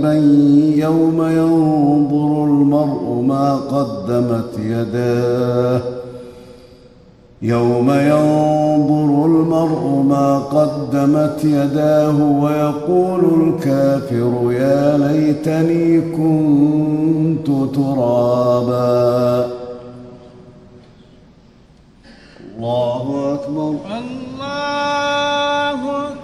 قريبا يوم ينظر المرء ما قدمت يداه. يوم ينظر المرء ما قدمت يداه ويقول الكافر يا ليتني كنت ترابا. الله أكبر. الله أكبر.